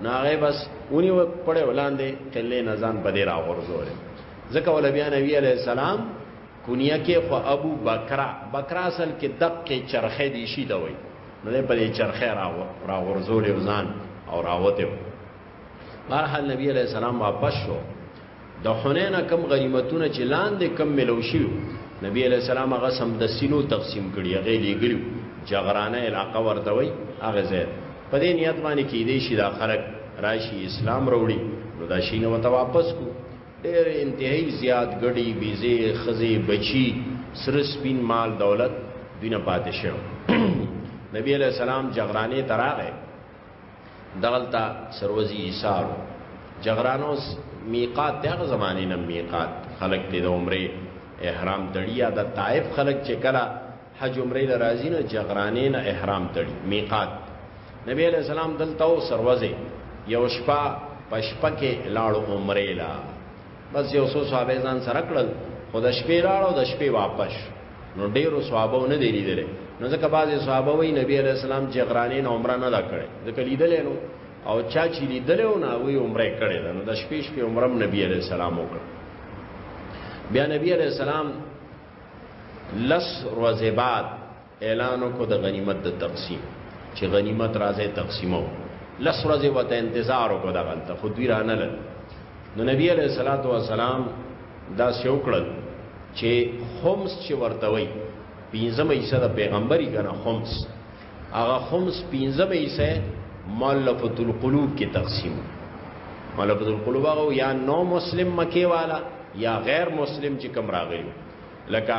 ناغه بس اونې و پړې ولاندې تلې نزان پدې را ورزول ځکه ول بیا نبی علی السلام کونیه کې خو ابو بکر بکر اصل کې دقه چرخه دی شي دوی نو پدې چرخه را را ورزول ځان او راوته برحال نبی علیہ السلام واپس شو د حنین کم غنیمتونه چې لاندې کم ملو شو نبی علیہ السلام هغه سم د سینو تقسیم کړي هغه لګلو جغرانه علاقه ورته وي هغه ځای په دې نیت باندې کې دې شي دا خلک راشي اسلام وروړي نو دا شي نو ته واپس کو ډېر انتهایی زیات غړي بيزي خزي بچي سر سپین مال دولت دینه پاتې شو نبی علیہ السلام جغرانه تراغه دغلتا سروزی ایثار جغرانوس میقات دغه زمانه نه میقات خلق دې د عمره احرام تړیا د طائف خلق چې کلا حج عمره لرازی نه جغرانې نه احرام تړي میقات نبی علیہ السلام دلته او سروزه یو شپه پشپکه لاړو عمره لا بس یو څو صحابه ځان سره کړل خو د شپې لاړو د شپې واپس نو ډیرو صحابه نه دی لیدل نو ځکه بعضی صحابه وی نبی علیہ السلام چې غرانې نه عمره نه دا کړي ځکه لیدل نو او چا چې لیدل او نه وی عمره کړي دا نو د شپې شپې عمره نبی علیہ السلام وکړ بیا نبی علیہ السلام لس ورځې بعد اعلان وکړ د غنیمت د تقسیم چې غنیمت راځي تقسیمو لس ورځې وته انتظار وکړ دا غلطه خو دوی رانه لږ نو نبی علیہ الصلوۃ والسلام دا سیو کړل چې خمس چې ورته وای پنځمه حصہ د پیغمبري کنه خمس هغه خمس پنځمه حصہ مؤلفۃ القلوب کې تقسیم مؤلفۃ القلوب هغه یا نو مسلم مکی والا یا غیر مسلم چې کم راغلی لکه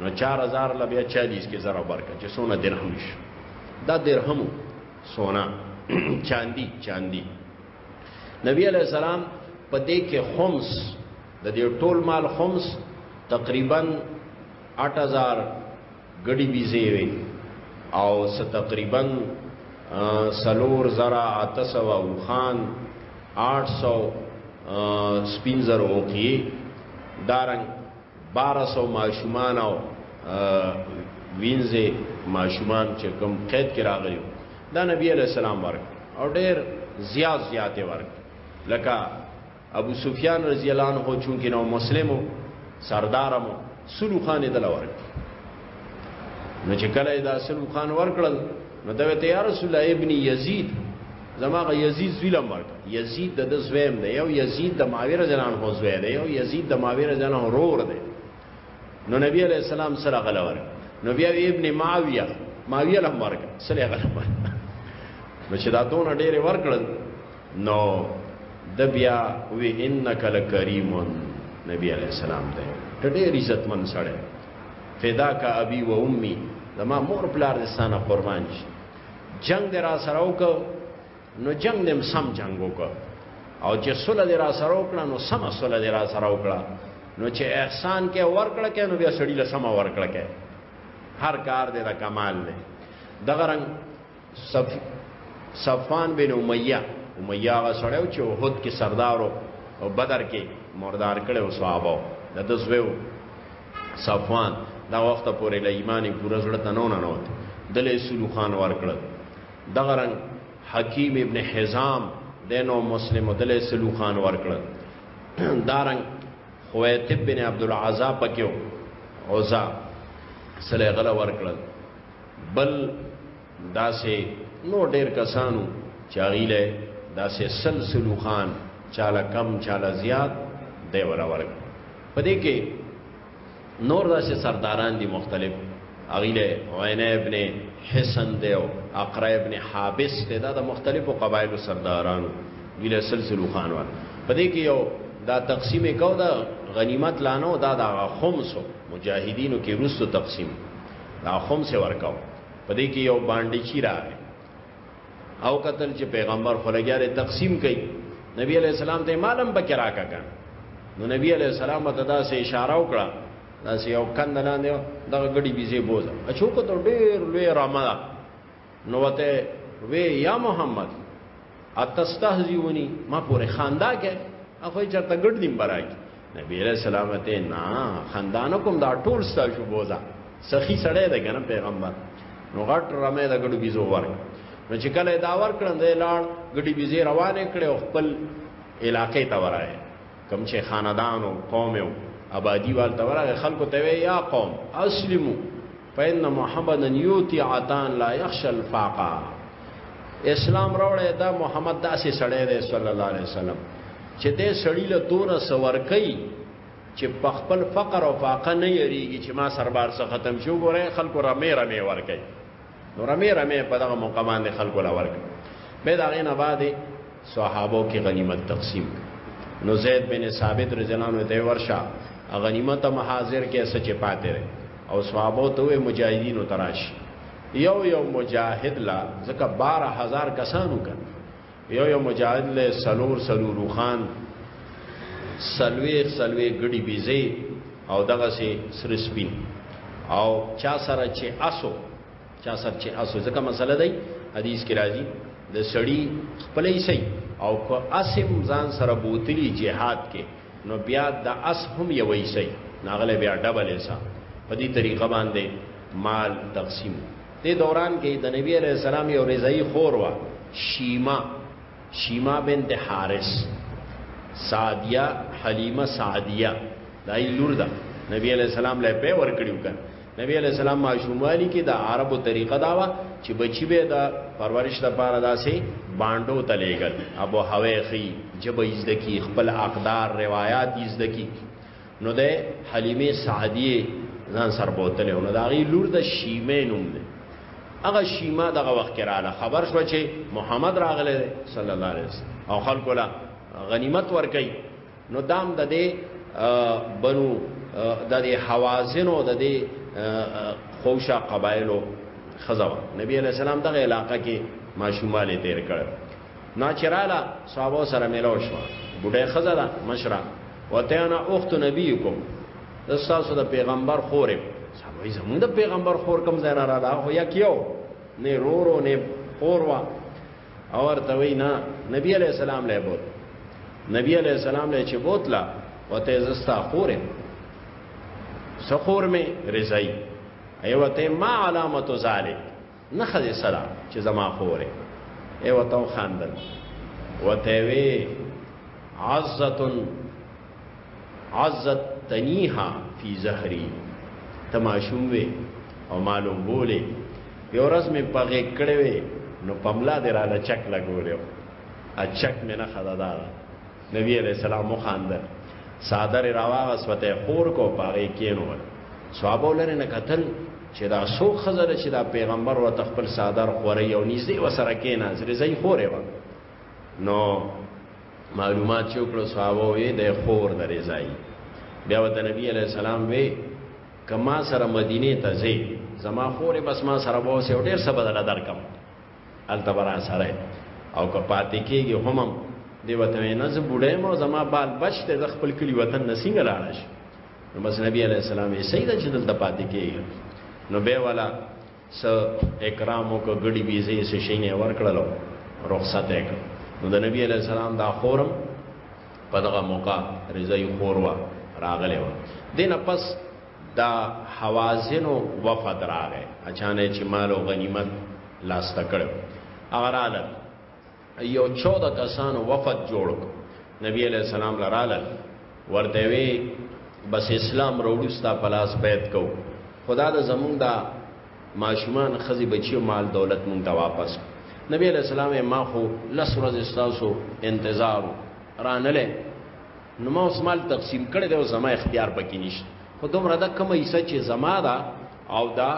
نو 4000 ل بیا 40 کې زره برکه چې سونه درهم شي دا درهمو سونا چاندي چاندي نبی علی السلام په دې کې خمس د دې ټول مال خمس تقریبا 8000 غړي بيزي وي او س تقریبا سلور زرا اتسو او خان 800 سپینزر اوقی دارنګ 1200 ماشومان او وینځه ماشومان چې کوم قید کې راغلي دا نبی علی السلام ورک او ډیر زیات زیات ورک لکه ابو سفیان رضی الله عنه چونکی نو مسلمو سردارمو سلو خان دل ورک نو چې کله دا سلو خان ورکړل نو دا ته یا رسول الله ابن یزید زماغه یزید ظلم ورک یزید د زویم دی یو یزید د ماویر جنان هو زوی دی یو یزید د ماویر جنان رور دی نو نبی علیہ السلام سره غلا ورک نو بیا ابن معاویه معاویه لم ورک سره غلا ورک نو چې دا دونه ډېر ورکړل نو د بیا وی انک لکریمون نبی علیہ السلام دی ډېر عزت من سره فداک ابي و امي زما مور پلار دې ستانه قربان شي جنگ دې را سره وکړ نو جنگ دې سم جنگ وکړ او چې سوله دې را سره وکړه نو سم سوله دې را سره وکړه نو چې احسان کې ورکړه کې نو بیا سړی له سم ورکړه کې هر کار دې د کمال دی دغه رنګ صف صفان بن امیہ امیہ غا سړیو چې احد کې سردارو او بدر کې مردار کړو صحابه د دزویو صفان دا وخت پورې له ایمانې پورې زړه تنونه نه وته دلې سلو خان ورکړل دغه رنگ حکیم ابن حزام دینو مسلم دلې سلو خان ورکړل دارنګ خویتب بن عبد العزا پکیو عزا سلیغله ورکړل بل داسې نو ډېر کسانو چاغیله داسې سلسلو خان چاله کم چاله زیات دی ولا ورګ پدې کې نور داسې سرداران دي مختلف اغیله عینه ابن حسن دیو اقرا ابن حابس ته دا د مختلفو قبایلو سردارانو ویله سلسلو خان ور پدې کې یو دا تقسیم کو دا غنیمت لانو دا دا خمسو مجاهدینو کې روسو تقسیم دا خوم سه ورکاو په دې کې یو باندې چی راغی او قتل چې پیغمبر خلګیاره تقسیم کړي نبی علی السلام ته مالم بکرا کا کړ نو نبی علی السلام ته دا سه اشاره وکړه دا سه یو کند لاندې دا غړي بيزي بوزه اچو کو ته ډېر لوی رامه نو وته وی یا محمد اتستهزیونی ما پورې خندا کې اخو چرته ګډ نیم برای نبی علیہ السلام ته نا خندانو کوم دا ټول ستا شو بوزا سخی سړی دی کنه پیغمبر نو غټ رمه دا ګډو بيزو ور نو چې کله دا ور کړم دی لاړ ګډي بيزي روانه کړي خپل علاقې ته ورای کم چې خاندان او قوم او آبادی وال ته ورغه خلکو ته وی یا قوم اسلمو فإن محمدا یوتی عطان لا یخشى الفاقا اسلام راوړی دا محمد داسې سړی دی صلی الله علیه وسلم چې دې سړی له دونه سور کوي چې په خپل فقر او فاقه نه یریږي چې ما سربار څخه ختم شو ګوره خلکو را مې را مې ور کوي نو رمې رمې په دغه موقع باندې خلکو لا ورک به دا غینه بعد صحابو کې غنیمت تقسیم نو زید بن ثابت رضی الله عنه ته ورشا غنیمت محاضر کې سچ پاتې رہے او صحابو ته مجاهدین تراش یو یو مجاهد لا زکه 12000 کسانو کړ یو یو مجاهد له سلور سلور روخان سلوي سلوي ګډي بيزي او دغه سي سر سپین او چا سره چې اسو چا سره چې اسو ځکه مسله دی حدیث کې راځي د سړی خپلې سي او کو اسم ځان سره بوتلی جهاد کې نو بیا د اس هم یوې سي ناغله بیا ډبل ایسا په دې طریقه باندې مال تقسیم دې دوران کې د نبی عليه السلام یو رضای خور وا شیما شیما بنت حارث سعدیه حلیمه سعدیه دای لور ده نبی علیہ السلام له په ور کړیو کړ نبی علیہ السلام معشومانی کې د عربو طریقه دا وا چې بچی به د پرورش لپاره داسې باندو تلېګل ابو هوی خي جبې زدکی خپل اقدار روایت زدکی نو ده حلیمه سعدیه ځان سر بوتله نو دا غي لور د شیمه نوم ده هغه شیما دغه وخت کراله خبر شو چې محمد راغله صلی الله علیه وسلم او خلق لا غنیمت ورکي نو دام د دې بنو د دې حوازن او د دې خوشا قبایلو خزوا نبی علیہ السلام دغه علاقہ کې ماشوماله تیر کړ نا چې راله صحابه سره ملاو شو بډای خزه ده مشره وته انا اخت نبیکم استاسو د پیغمبر خورم صحابه زموږ د پیغمبر خور کم ځای را رااله هو یا کیو نه رورو نه خوروا او ورته وینا نبی علی السلام له بوت نبی علی السلام له چې بوتلا وته زستا خورم سخور می رضای ایوته ما علامت ذالک نه ښځې سره چې زما خور یې ورته وخاندل ورته یې وې عزتن عزت تنیها فی زهری ته ماشوم وې او معلوم بولې یو ورځ مې په غېږ کړې وې نو په ملا دې راله چک لګولی و چک مې نه ښځه دا ده نبی علیه السلام وخاندل څادر یې راواغست ورته یې خور کو په هغې کېنول صحابه لرې نه کتل چې دا څو ښځه ده چې دا پیغمبر ورته خپل څادر خوري او نږدې وسره کېنا زریزۍ خورې وه نو معلومات چې وکړو صحابه وې د خور د رضای بیا وته نبی علی السلام وې کما سره مدینه ته ځي زما خورې بس ما سره وو سه ډېر څه بدل درکم التبرا سره او که پاتې کېږي هم دی وته نه زه بډای مو زما بال بچ ته خپل کلی وطن نسینګ لاړ شي نو بس نبی علیہ السلام یې صحیح ده چې دلته پاتې کېږي نو به والا س اکرام او کګړي بيزي سه شینه ور کړلو رخصت یې کړ نو د نبی علیہ السلام دا خورم په دغه موقع رضای خوروا راغلی و دینه پس دا حوازن او وفد راغې اچانه چې مال او غنیمت لاس تکړه اغراله یو 14 کسانو وفد جوړ نبی علیہ السلام لرالل ورته وی بس اسلام وروړستا پلاس بیت کو خدا د زمونږ دا ماشومان خزي بچي مال دولت مونږ ته واپس نبی علیہ السلام ما خو لس ورځې تاسو انتظار رانلې نو ما اوس مال تقسیم کړی دی او زما اختیار پکې نشته خو دومره دا کومه حصہ چې زما ده او دا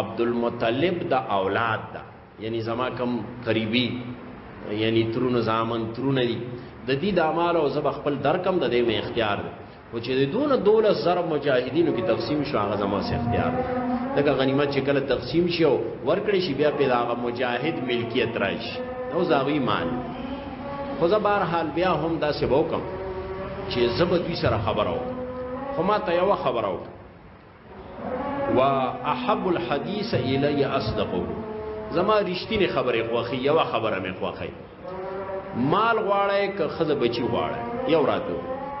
عبد المطلب د اولاد ده یعنی زما کم قریبی یعنی ترونه زامن ترونه دي د دې د اعمال او زب خپل درکم د دې مې اختیار دی او چې د دونه دوله زر مجاهدینو کې تقسیم شو هغه زما سي اختیار دی دغه غنیمت چې کله تقسیم شي او ورکړي شي بیا په هغه مجاهد ملکیت راشي نو زاوی مال خو زه بهر حال بیا هم دا سبو کوم چې زبد وی سره خبرو خو ما ته یو خبرو وا احب الحديث الي اصدقه زما رښتینی خبره خوخي یو خبره مې خوخي مال غواړی که خزه بچی غواړی یو راتو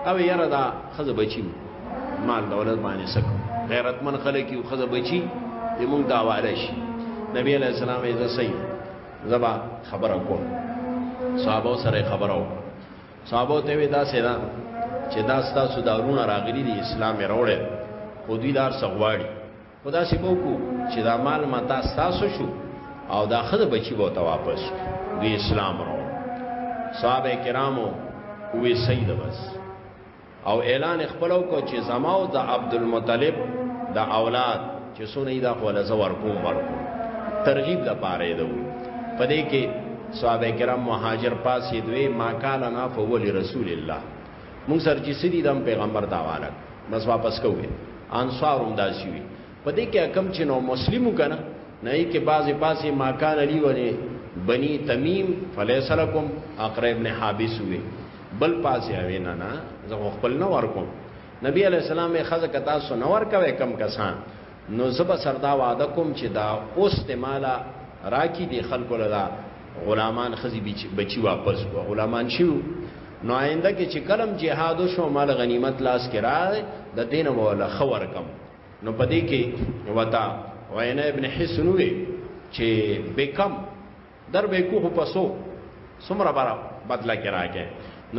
او یره دا خزه بچی مال دولت باندې سک غیرتمن خلک یو خزه بچی دې مونږ دا واله شي نبی علیہ السلام یې زسې زبا خبره کوم صحابه سره خبره وکړه صحابه ته وی دا سیدا چې دا ستاسو دارونه راغلي دي اسلام یې راوړل خو دوی دار سغواړي خدا سی کو کو چې دا مال متا ستاسو شو او دا خد بچي بوته واپس دوی اسلام راوړل صحابه کرامو وی سید بس او اعلان خپل کو چې زما او د عبدالمطلب د اولاد چې سونه دا خو له زور کوم ورکو ترغیب د پاره دی په دې کې صحابه کرام مهاجر پاسې دوی ما کان نه فول رسول الله مون سر چې سړي د پیغمبر دا والا بس واپس کوی انصارم داسي وي په دې کې کم چې نو مسلمو کنه نه یې کې بعضی پاسې ماکان علی ولې بنی تمیم فلیس لکم اقرا ابن حابس وی بل پاسې اوی نه نه زه خپل نه ورکوم نبی علی السلام یې خزه کتا سو نه ورکوي کم کسان نو زبا سردا وعده کوم چې دا اوس تمالا راکی دی خلکو لدا غلامان خزی بچی واپس کو غلامان شو نو آینده کې چې کلم جهاد شو مال غنیمت لاس کې را د دین مولا خور کم نو پدې کې وتا وینا ابن حسن وی چې بکم در به کوه پسو سمره برا بدلا کې راکې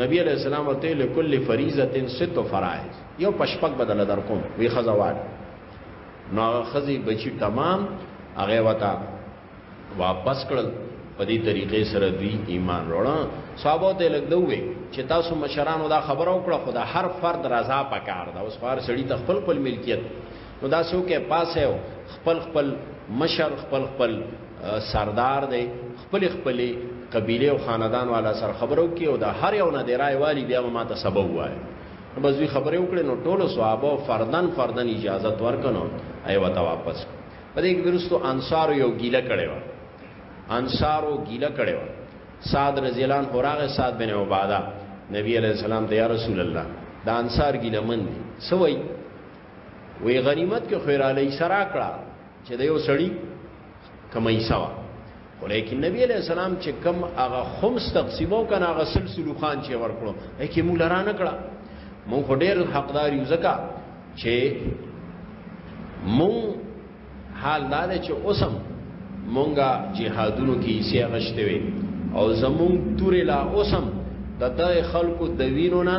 نبی علیہ السلام ته لكل فریضه ست فرائض یو پشپک بدل در کوم وی خزوات نو خزي بچی تمام هغه وتا واپس کړل په دې طریقې سره دوی ایمان وروړ صحابه ته لګدوي چې تاسو مشرانو دا خبره وکړه خدا هر فرد رضا پکار دا اوس خار سړی ته خپل خپل ملکیت نو دا څوک پاسه خپل خپل مشر خپل خپل سردار دی خپل خپل قبيله او خاندان والا سره خبرو کې او دا هر یو نه دی راي والی بیا ما ته سبب وای بس وی خبرې وکړې نو ټولو صحابه فردن فردن اجازه ورکنو ایو ته واپس په دې کې ورستو انصار یو ګیله کړي و انصارو ګیله کړي و سعد رضی الله عنه راغه سعد بن عباده نبی علیہ السلام ته یا رسول الله دا انصار ګیله من دي سوي وی غنیمت کې خیر علی سرا کړه چې د یو سړی کمای سوا خو لیکن نبی علیہ السلام چې کم هغه خمس تقسیمو کنه هغه سلسلو خان چې ورکړو اکی موږ لرا نه کړه موږ ډېر حقدار یو زکه چې موږ حال دا دی چې اوسم مونږه جهادونو کې حصے غشته وي او زمون تورې لا اوسم د دغه خلکو د وینو نه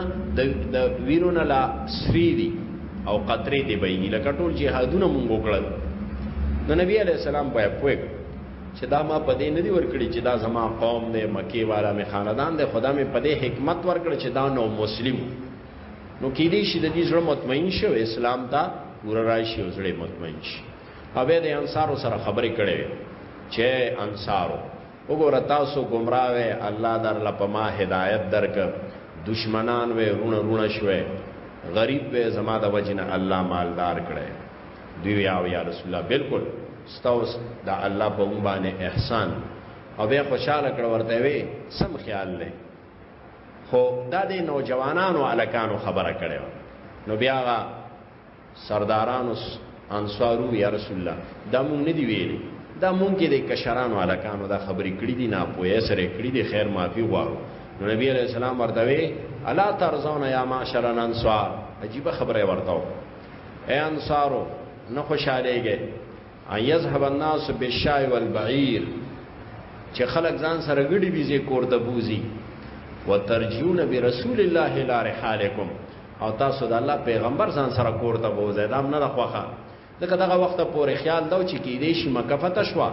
د وینو نه لا سری دي او قطرې دی بهي لکه ټول جهادونه مونږ وکړل نو نبی عليه السلام په پوهه چې دا ما په دې نه دی ورکړي چې دا زما قوم دی مکی والا می خاندان دی خدا می په دې حکمت ورکړ چې دا نو مسلم نو کې دې شي د دې زړه مطمئن شو اسلام ته ور راشي او زړه مطمئن شي او به د انصارو سره خبرې کړې چې انصارو وګوره تاسو گمراه وې الله در لپاره ما هدایت درک دشمنان وې رونه رونه شوې غریب وې زما د وجنه الله مالدار کړې دی یا یا رسول الله بالکل ستاوس دا الله په مونږ باندې احسان او به خوشاله کړ ورته وي سم خیال لې خو دا د نوجوانانو الکانو خبره کړي نو بیا سردارانو انصارو یا رسول الله دا مونږ نه دی ویلي دا مونږ کې د کشرانو الکانو دا خبرې کړې دي نه پوهه سره کړې دي خیر معافي غواړو نو نبی عليه السلام ورته وی الا ترزون یا معاشر الانصار عجیب خبره ورته اے انصارو نه خوشاله گئے ان یذهب الناس بالشاء والبعیر چې خلک ځان سره غړي بيزي کور ته بوزي وترجون برسول الله الى رحالکم او تاسو د الله پیغمبر ځان سره کور ته بوزي دا نه خوخه دغه دغه وخت پورې خیال دا چې کې دې شي مکه فتح شو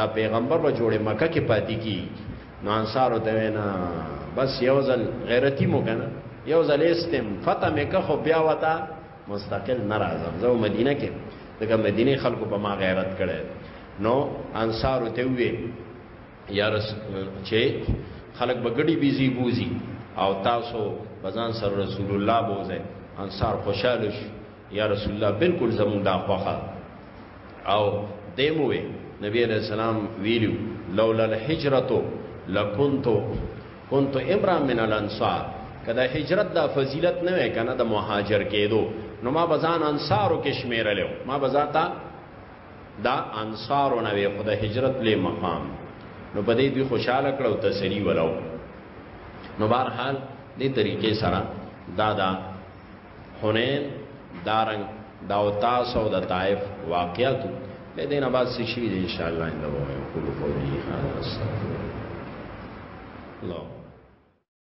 دا پیغمبر به جوړه مکه کې پاتې کی نو انصارو ته وینا بس یو ځل غیرتی مو کنه یو ځل استم فتح مې که خو بیا وتا مستقل ناراضم زه مدینه کې دغه مدینه خلکو په ما غیرت کړي نو انصارو ته وی یا رسول چې خلک بغړي بيزي بوزي او تاسو بزان سره رسول الله بوزه انصار خوشاله شو یا رسول الله بالکل زمون دا خوخه او دیموي نبی علیہ السلام ویلو لولا الهجرت لکنت كنت امرا من الانصار کدا هجرت دا فضیلت نه وای کنه د مهاجر کېدو نو ما بزان انصارو کې شمیرلو ما بزاتا دا انصارو نه وي خدای هجرت له مقام نو په دې دوی خوشاله کړو تسلی ولو نو بهر حال دې طریقې سره دا دا حنین دارنګ دا او تاسو او د طائف واقعیت له دې نه بعد څه شي ان شاء الله انده وایو کول کوي هاذا استغفر الله